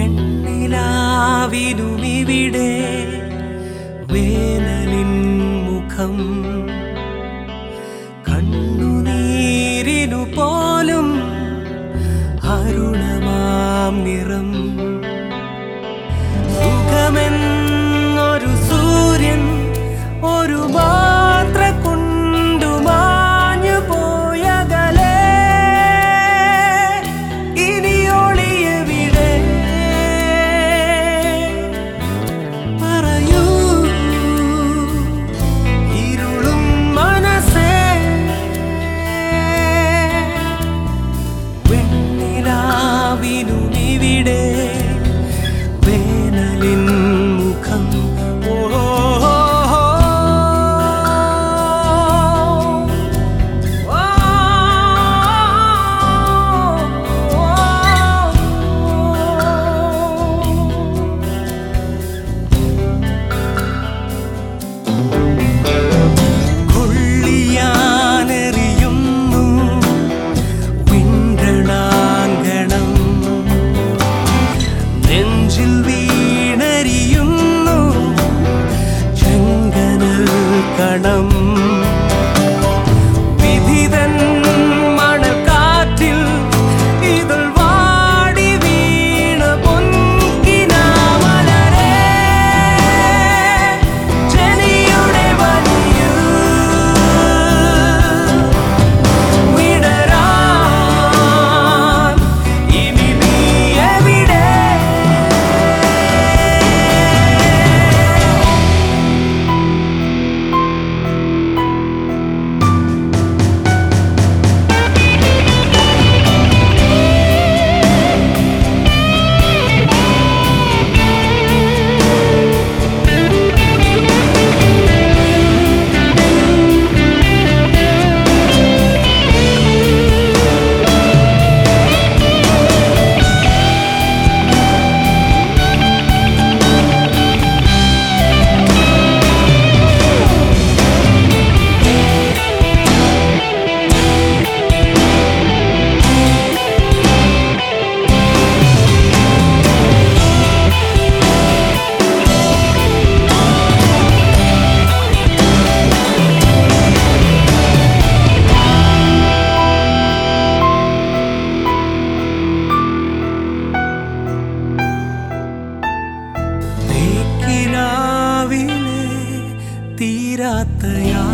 വെണ്ണിലാവിനുമിവിടെ വേനലിൻ മുഖം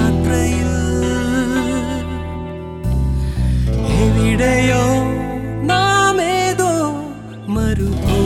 യാത്രയിൽ എവിടെയോ നാം ഏതോ മരുഭൂ